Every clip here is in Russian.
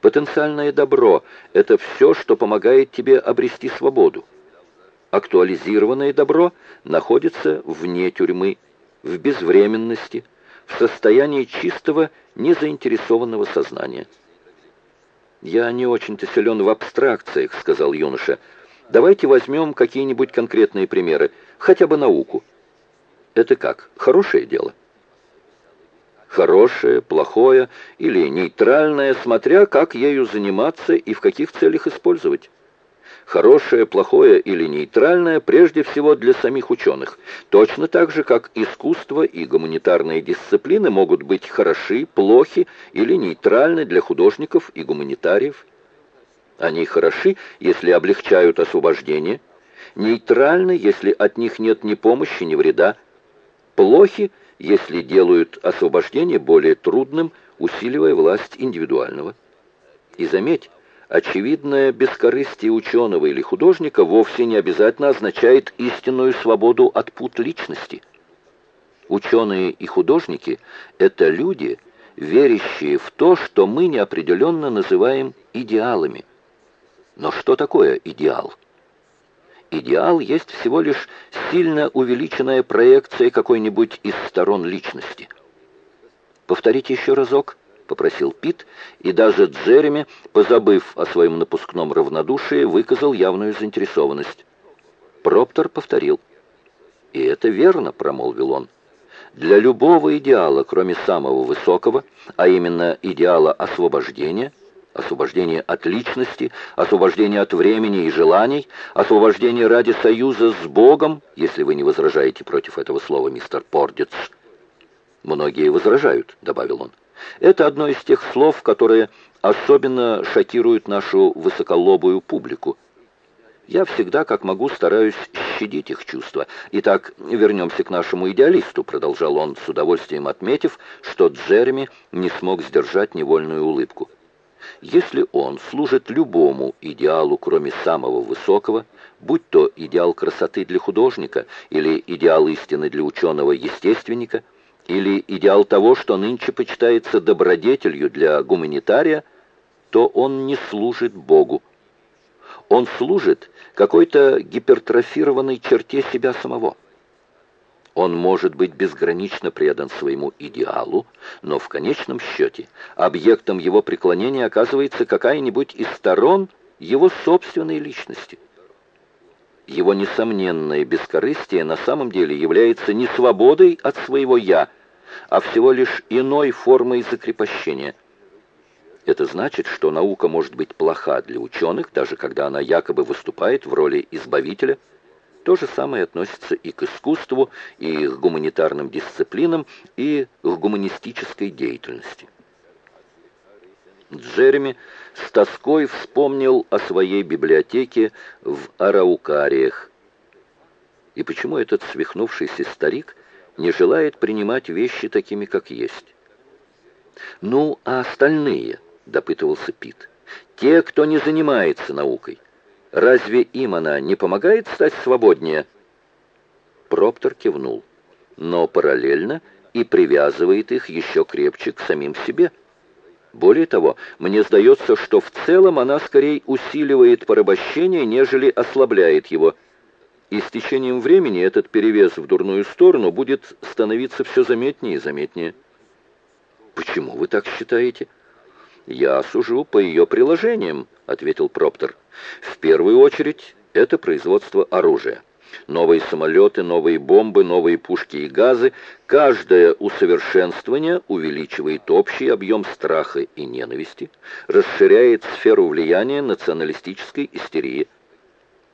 Потенциальное добро – это все, что помогает тебе обрести свободу. Актуализированное добро находится вне тюрьмы, в безвременности, в состоянии чистого, незаинтересованного сознания. «Я не очень-то силен в абстракциях», — сказал юноша. «Давайте возьмем какие-нибудь конкретные примеры, хотя бы науку». «Это как, хорошее дело?» «Хорошее, плохое или нейтральное, смотря как ею заниматься и в каких целях использовать» хорошее, плохое или нейтральное прежде всего для самих ученых, точно так же, как искусство и гуманитарные дисциплины могут быть хороши, плохи или нейтральны для художников и гуманитариев. Они хороши, если облегчают освобождение, нейтральны, если от них нет ни помощи, ни вреда, плохи, если делают освобождение более трудным, усиливая власть индивидуального. И заметь, Очевидное бескорыстие ученого или художника вовсе не обязательно означает истинную свободу от пут личности. Ученые и художники – это люди, верящие в то, что мы неопределенно называем идеалами. Но что такое идеал? Идеал есть всего лишь сильно увеличенная проекция какой-нибудь из сторон личности. Повторите еще разок попросил Пит, и даже Джереми, позабыв о своем напускном равнодушии, выказал явную заинтересованность. Проптор повторил. «И это верно», — промолвил он. «Для любого идеала, кроме самого высокого, а именно идеала освобождения, освобождения от личности, освобождения от времени и желаний, освобождения ради союза с Богом, если вы не возражаете против этого слова, мистер Пордец». «Многие возражают», — добавил он. Это одно из тех слов, которые особенно шокируют нашу высоколобую публику. Я всегда, как могу, стараюсь щадить их чувства. Итак, вернемся к нашему идеалисту, продолжал он, с удовольствием отметив, что Джереми не смог сдержать невольную улыбку. Если он служит любому идеалу, кроме самого высокого, будь то идеал красоты для художника или идеал истины для ученого-естественника – или идеал того, что нынче почитается добродетелью для гуманитария, то он не служит Богу. Он служит какой-то гипертрофированной черте себя самого. Он может быть безгранично предан своему идеалу, но в конечном счете объектом его преклонения оказывается какая-нибудь из сторон его собственной личности. Его несомненное бескорыстие на самом деле является не свободой от своего «я», а всего лишь иной формой закрепощения. Это значит, что наука может быть плоха для ученых, даже когда она якобы выступает в роли избавителя. То же самое относится и к искусству, и к гуманитарным дисциплинам, и к гуманистической деятельности. Джереми с тоской вспомнил о своей библиотеке в Араукариях. И почему этот свихнувшийся старик не желает принимать вещи такими, как есть. «Ну, а остальные?» — допытывался Пит. «Те, кто не занимается наукой. Разве им она не помогает стать свободнее?» Проптор кивнул, но параллельно и привязывает их еще крепче к самим себе. Более того, мне сдается, что в целом она скорее усиливает порабощение, нежели ослабляет его – и с течением времени этот перевес в дурную сторону будет становиться все заметнее и заметнее. «Почему вы так считаете?» «Я сужу по ее приложениям», — ответил Проптер. «В первую очередь это производство оружия. Новые самолеты, новые бомбы, новые пушки и газы. Каждое усовершенствование увеличивает общий объем страха и ненависти, расширяет сферу влияния националистической истерии.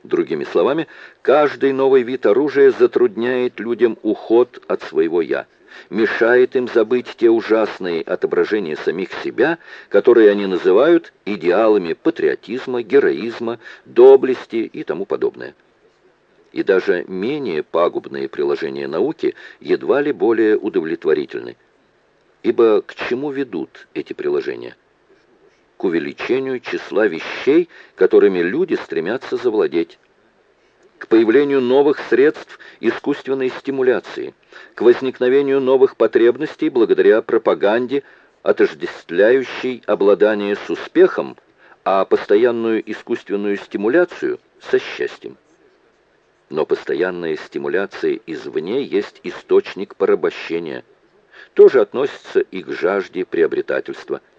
Другими словами, каждый новый вид оружия затрудняет людям уход от своего «я», мешает им забыть те ужасные отображения самих себя, которые они называют идеалами патриотизма, героизма, доблести и тому подобное. И даже менее пагубные приложения науки едва ли более удовлетворительны. Ибо к чему ведут эти приложения? к увеличению числа вещей, которыми люди стремятся завладеть, к появлению новых средств искусственной стимуляции, к возникновению новых потребностей благодаря пропаганде, отождествляющий обладание с успехом, а постоянную искусственную стимуляцию со счастьем. Но постоянная стимуляция извне есть источник порабощения. Тоже относится и к жажде приобретательства –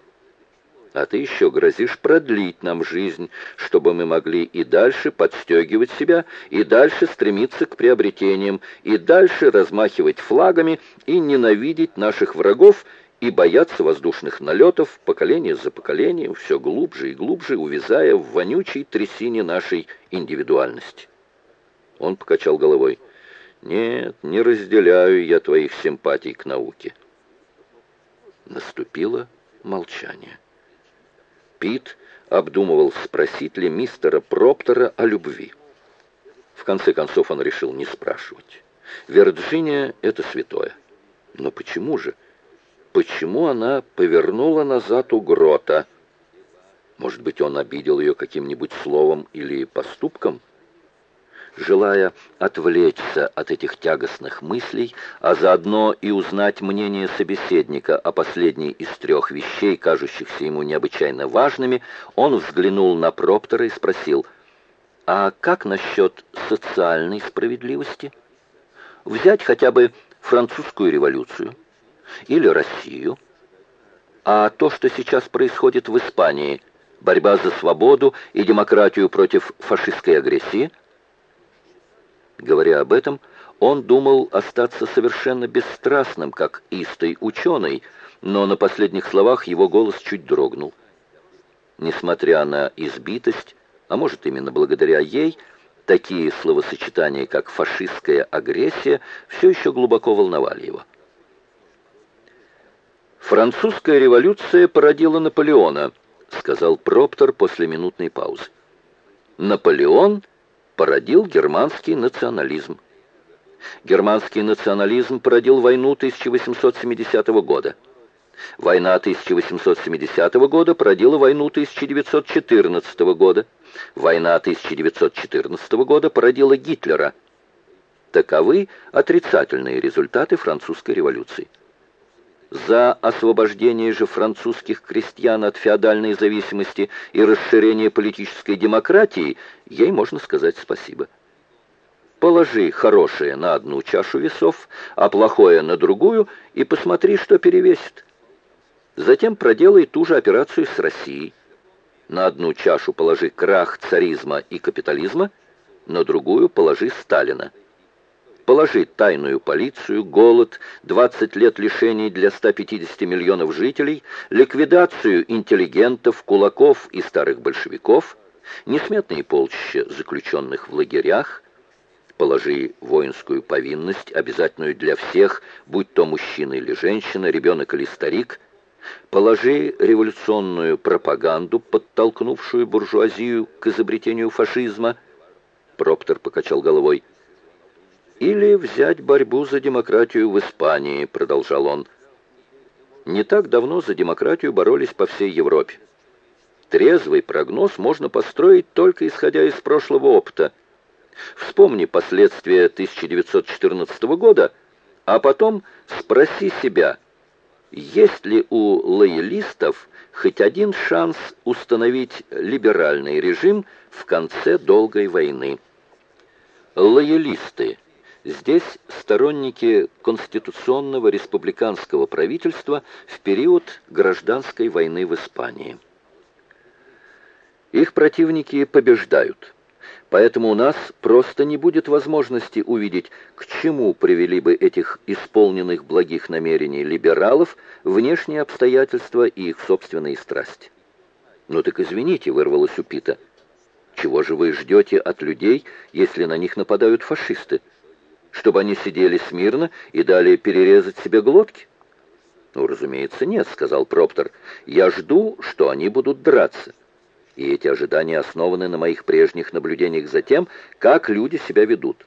а ты еще грозишь продлить нам жизнь, чтобы мы могли и дальше подстегивать себя, и дальше стремиться к приобретениям, и дальше размахивать флагами и ненавидеть наших врагов и бояться воздушных налетов поколение за поколением, все глубже и глубже, увязая в вонючей трясине нашей индивидуальности. Он покачал головой. «Нет, не разделяю я твоих симпатий к науке». Наступило молчание. Пит обдумывал, спросить ли мистера Проптера о любви. В конце концов он решил не спрашивать. Вирджиния — это святое. Но почему же? Почему она повернула назад у грота? Может быть, он обидел ее каким-нибудь словом или поступком? Желая отвлечься от этих тягостных мыслей, а заодно и узнать мнение собеседника о последней из трех вещей, кажущихся ему необычайно важными, он взглянул на Проптера и спросил, «А как насчет социальной справедливости? Взять хотя бы французскую революцию или Россию? А то, что сейчас происходит в Испании, борьба за свободу и демократию против фашистской агрессии – Говоря об этом, он думал остаться совершенно бесстрастным, как истый ученый, но на последних словах его голос чуть дрогнул. Несмотря на избитость, а может именно благодаря ей, такие словосочетания, как фашистская агрессия, все еще глубоко волновали его. «Французская революция породила Наполеона», — сказал Проптер после минутной паузы. «Наполеон — породил германский национализм. Германский национализм породил войну 1870 года. Война 1870 года породила войну 1914 года. Война 1914 года породила Гитлера. Таковы отрицательные результаты французской революции. За освобождение же французских крестьян от феодальной зависимости и расширение политической демократии ей можно сказать спасибо. Положи хорошее на одну чашу весов, а плохое на другую, и посмотри, что перевесит. Затем проделай ту же операцию с Россией. На одну чашу положи крах царизма и капитализма, на другую положи Сталина положить тайную полицию, голод, 20 лет лишений для 150 миллионов жителей, ликвидацию интеллигентов, кулаков и старых большевиков, несметные полчища заключенных в лагерях, положи воинскую повинность, обязательную для всех, будь то мужчина или женщина, ребенок или старик, положи революционную пропаганду, подтолкнувшую буржуазию к изобретению фашизма. Проптер покачал головой. Или взять борьбу за демократию в Испании, продолжал он. Не так давно за демократию боролись по всей Европе. Трезвый прогноз можно построить только исходя из прошлого опыта. Вспомни последствия 1914 года, а потом спроси себя, есть ли у лоялистов хоть один шанс установить либеральный режим в конце долгой войны. Лоялисты – Здесь сторонники конституционного республиканского правительства в период гражданской войны в Испании. Их противники побеждают. Поэтому у нас просто не будет возможности увидеть, к чему привели бы этих исполненных благих намерений либералов внешние обстоятельства и их собственные страсти. «Ну так извините», — вырвалось у Пита. «Чего же вы ждете от людей, если на них нападают фашисты?» Чтобы они сидели смирно и дали перерезать себе глотки? «Ну, разумеется, нет», — сказал Проптер. «Я жду, что они будут драться. И эти ожидания основаны на моих прежних наблюдениях за тем, как люди себя ведут.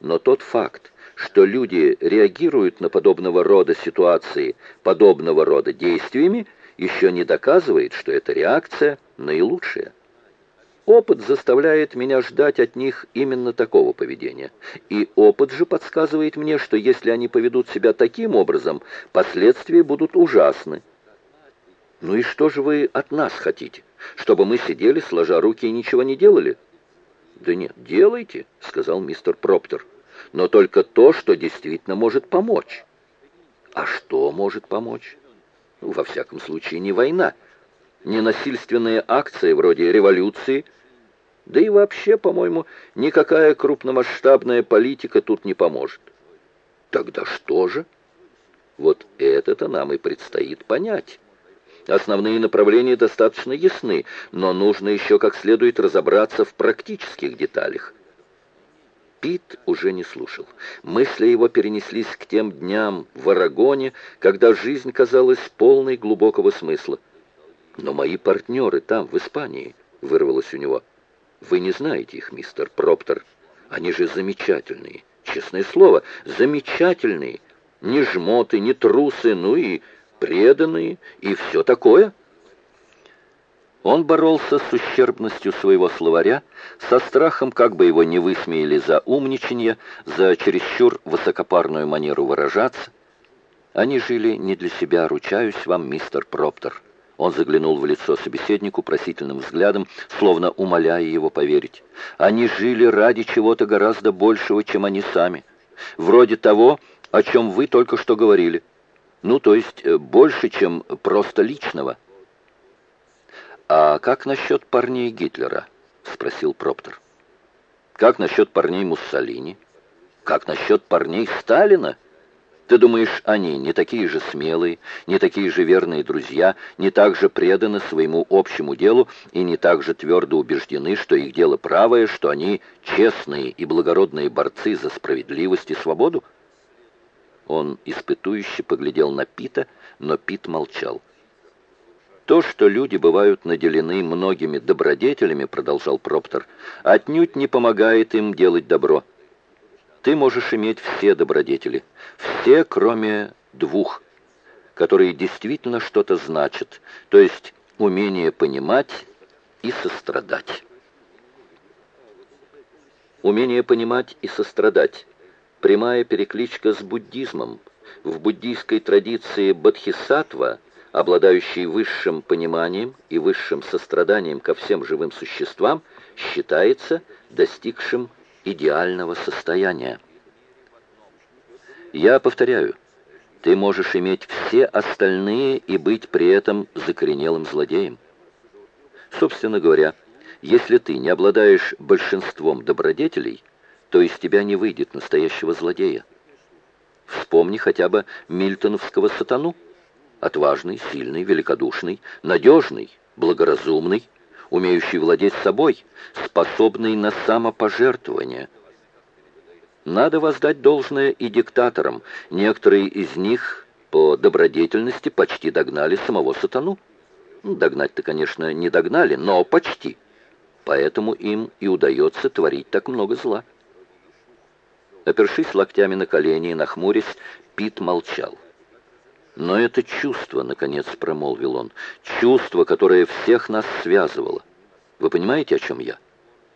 Но тот факт, что люди реагируют на подобного рода ситуации, подобного рода действиями, еще не доказывает, что эта реакция наилучшая». Опыт заставляет меня ждать от них именно такого поведения. И опыт же подсказывает мне, что если они поведут себя таким образом, последствия будут ужасны. «Ну и что же вы от нас хотите? Чтобы мы сидели, сложа руки, и ничего не делали?» «Да нет, делайте», — сказал мистер Проптер. «Но только то, что действительно может помочь». «А что может помочь?» «Во всяком случае, не война, не насильственные акции вроде революции». Да и вообще, по-моему, никакая крупномасштабная политика тут не поможет. Тогда что же? Вот это-то нам и предстоит понять. Основные направления достаточно ясны, но нужно еще как следует разобраться в практических деталях. Пит уже не слушал. Мысли его перенеслись к тем дням в Арагоне, когда жизнь казалась полной глубокого смысла. «Но мои партнеры там, в Испании», — вырвалось у него. «Вы не знаете их, мистер Проптер. Они же замечательные, честное слово, замечательные. Ни жмоты, ни трусы, ну и преданные, и все такое». Он боролся с ущербностью своего словаря, со страхом, как бы его не высмеяли за умничанье, за чересчур высокопарную манеру выражаться. Они жили не для себя, ручаюсь вам, мистер Проптер. Он заглянул в лицо собеседнику просительным взглядом, словно умоляя его поверить. Они жили ради чего-то гораздо большего, чем они сами. Вроде того, о чем вы только что говорили. Ну, то есть э, больше, чем просто личного. «А как насчет парней Гитлера?» — спросил Проптер. «Как насчет парней Муссолини? Как насчет парней Сталина?» Ты думаешь, они не такие же смелые, не такие же верные друзья, не так же преданы своему общему делу и не так же твердо убеждены, что их дело правое, что они честные и благородные борцы за справедливость и свободу? Он испытующе поглядел на Пита, но Пит молчал. «То, что люди бывают наделены многими добродетелями, — продолжал Проптер, — отнюдь не помогает им делать добро. Ты можешь иметь все добродетели, все, кроме двух, которые действительно что-то значат, то есть умение понимать и сострадать. Умение понимать и сострадать – прямая перекличка с буддизмом. В буддийской традиции бодхисаттва, обладающий высшим пониманием и высшим состраданием ко всем живым существам, считается достигшим идеального состояния. Я повторяю, ты можешь иметь все остальные и быть при этом закоренелым злодеем. Собственно говоря, если ты не обладаешь большинством добродетелей, то из тебя не выйдет настоящего злодея. Вспомни хотя бы мильтоновского сатану. Отважный, сильный, великодушный, надежный, благоразумный, умеющий владеть собой, способный на самопожертвование. Надо воздать должное и диктаторам. Некоторые из них по добродетельности почти догнали самого сатану. Ну, догнать-то, конечно, не догнали, но почти. Поэтому им и удается творить так много зла. Опершись локтями на колени и нахмурясь, Пит молчал. Но это чувство, наконец промолвил он, чувство, которое всех нас связывало. Вы понимаете, о чем я?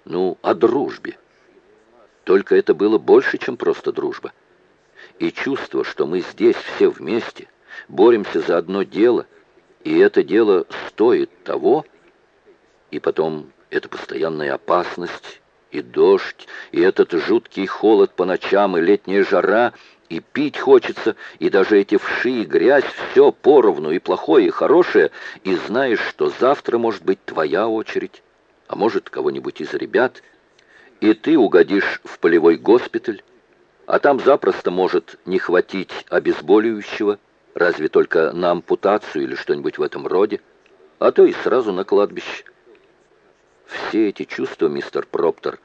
Ну, о дружбе. Только это было больше, чем просто дружба. И чувство, что мы здесь все вместе, боремся за одно дело, и это дело стоит того, и потом эта постоянная опасность, и дождь, и этот жуткий холод по ночам, и летняя жара — и пить хочется, и даже эти вши и грязь, все поровну, и плохое, и хорошее, и знаешь, что завтра может быть твоя очередь, а может кого-нибудь из ребят, и ты угодишь в полевой госпиталь, а там запросто может не хватить обезболивающего, разве только на ампутацию или что-нибудь в этом роде, а то и сразу на кладбище. Все эти чувства, мистер Проптер,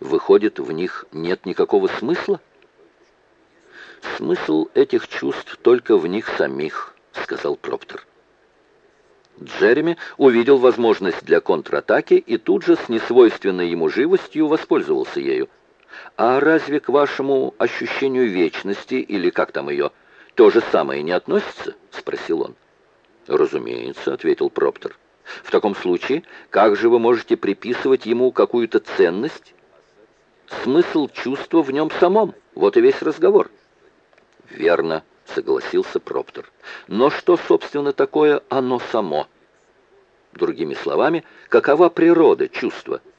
выходит, в них нет никакого смысла? «Смысл этих чувств только в них самих», — сказал Проптер. Джереми увидел возможность для контратаки и тут же с несвойственной ему живостью воспользовался ею. «А разве к вашему ощущению вечности, или как там ее, то же самое не относится?» — спросил он. «Разумеется», — ответил Проптер. «В таком случае, как же вы можете приписывать ему какую-то ценность?» «Смысл чувства в нем самом, вот и весь разговор». «Верно», — согласился Проптер. «Но что, собственно, такое оно само?» Другими словами, какова природа чувства –